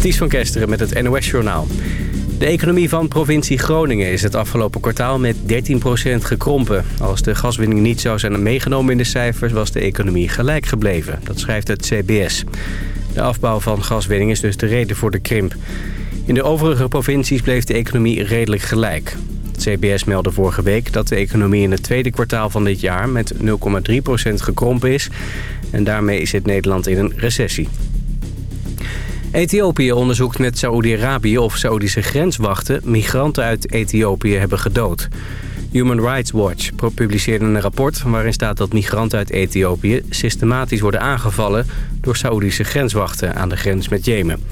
Ties van Kesteren met het NOS-journaal. De economie van provincie Groningen is het afgelopen kwartaal met 13% gekrompen. Als de gaswinning niet zou zijn meegenomen in de cijfers... was de economie gelijk gebleven. Dat schrijft het CBS. De afbouw van gaswinning is dus de reden voor de krimp. In de overige provincies bleef de economie redelijk gelijk. Het CBS meldde vorige week dat de economie in het tweede kwartaal van dit jaar... met 0,3% gekrompen is. En daarmee zit Nederland in een recessie. Ethiopië onderzoekt met Saoedi-Arabië of Saoedische grenswachten migranten uit Ethiopië hebben gedood. Human Rights Watch publiceerde een rapport waarin staat dat migranten uit Ethiopië systematisch worden aangevallen door Saoedische grenswachten aan de grens met Jemen.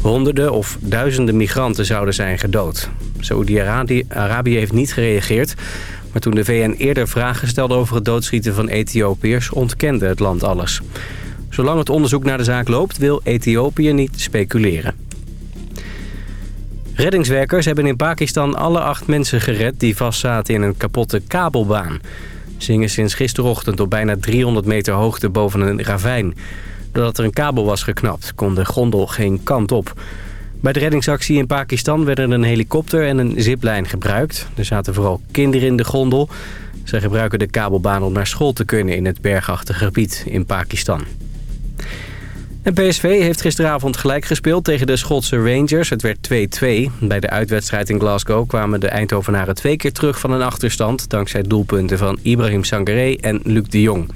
Honderden of duizenden migranten zouden zijn gedood. Saoedi-Arabië heeft niet gereageerd, maar toen de VN eerder vragen stelde over het doodschieten van Ethiopiërs ontkende het land alles. Zolang het onderzoek naar de zaak loopt, wil Ethiopië niet speculeren. Reddingswerkers hebben in Pakistan alle acht mensen gered... die vastzaten in een kapotte kabelbaan. Zingen sinds gisterochtend op bijna 300 meter hoogte boven een ravijn. Doordat er een kabel was geknapt, kon de gondel geen kant op. Bij de reddingsactie in Pakistan werden een helikopter en een ziplijn gebruikt. Er zaten vooral kinderen in de gondel. Ze gebruiken de kabelbaan om naar school te kunnen in het bergachtige gebied in Pakistan. En PSV heeft gisteravond gelijk gespeeld tegen de Schotse Rangers. Het werd 2-2. Bij de uitwedstrijd in Glasgow kwamen de Eindhovenaren twee keer terug van een achterstand... dankzij doelpunten van Ibrahim Sangaré en Luc de Jong.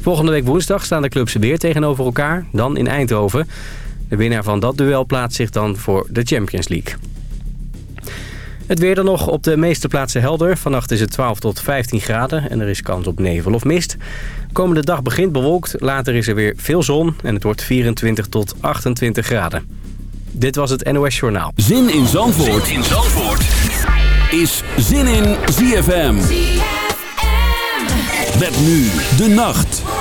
Volgende week woensdag staan de clubs weer tegenover elkaar, dan in Eindhoven. De winnaar van dat duel plaatst zich dan voor de Champions League. Het weer dan nog op de meeste plaatsen helder. Vannacht is het 12 tot 15 graden en er is kans op nevel of mist. Komende dag begint bewolkt, later is er weer veel zon en het wordt 24 tot 28 graden. Dit was het NOS Journaal. Zin in Zandvoort, zin in Zandvoort. is Zin in ZFM. ZFM. Met nu de nacht.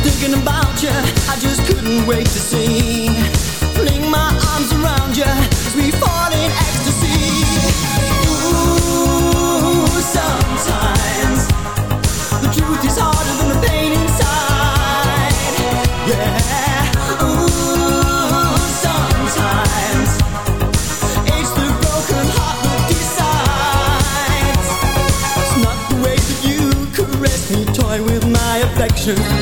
Thinking about you, I just couldn't wait to see. Fling my arms around you as we fall in ecstasy. Ooh, sometimes the truth is harder than the pain inside. affection It's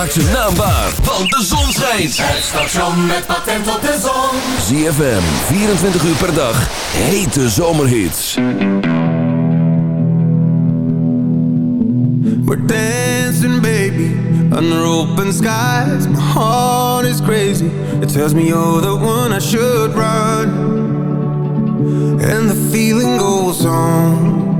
Maak ze naambaar, want de zon schijnt. Het station met patent op de zon. ZFM, 24 uur per dag. Hete zomerhits. We're dancing, baby. Under open skies. My heart is crazy. It tells me you're the one I should run. And the feeling goes on.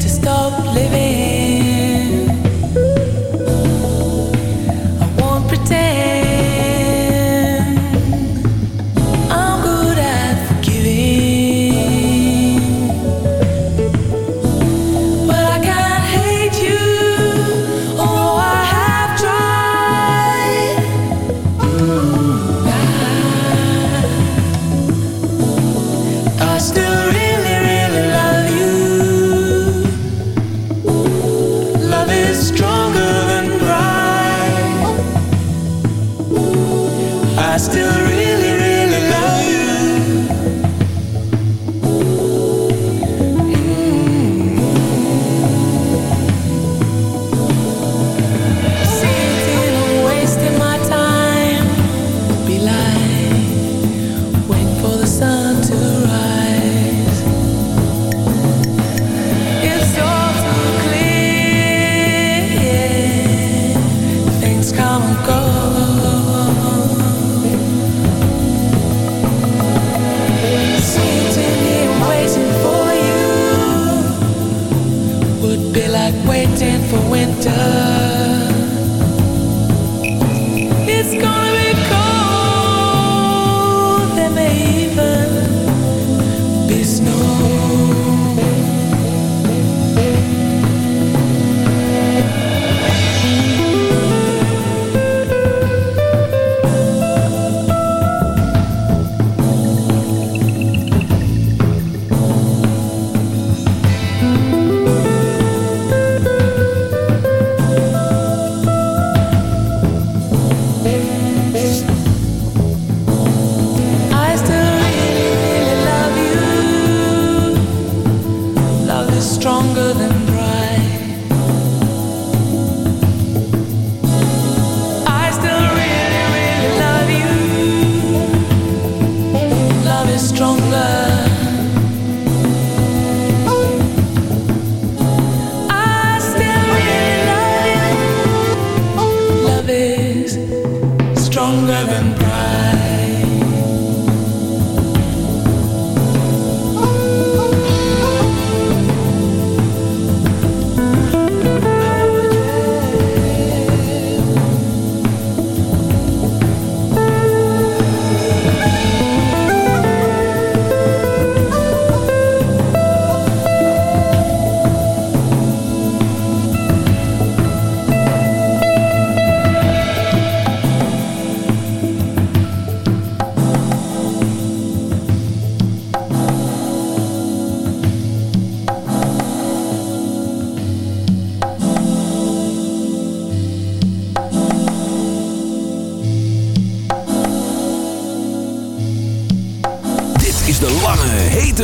to stop.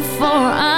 before I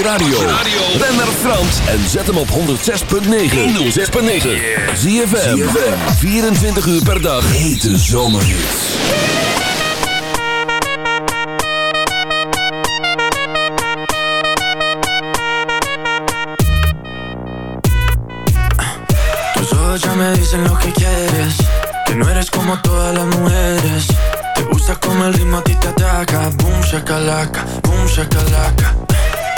je radio. Ben naar Frans en zet hem op 106.9. 106.9. Zie je 24 uur per dag. Hete zomerhits. Tus ojos ya me dicen lo que quieres. Que no eres como todas las mujeres. Te gusta como el ritmo a ti te ataca. Boom, shakalaka, boom, shakalaka.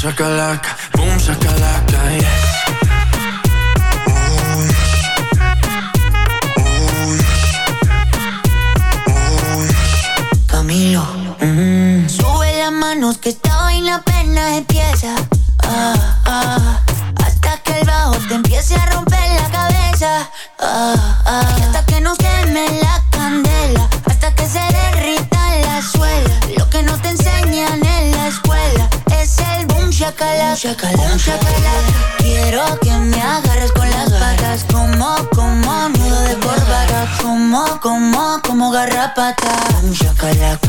shakalaka, boom shakalaka, yes. Oh, yes. Oh, yes. Oh, yes. Camilo, mm. sube las manos que está como, como garrapata. Un shakalaka,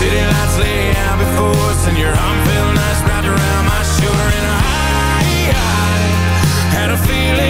City lights lay out before us And your arm felt nice wrapped around my shoulder And I, I had a feeling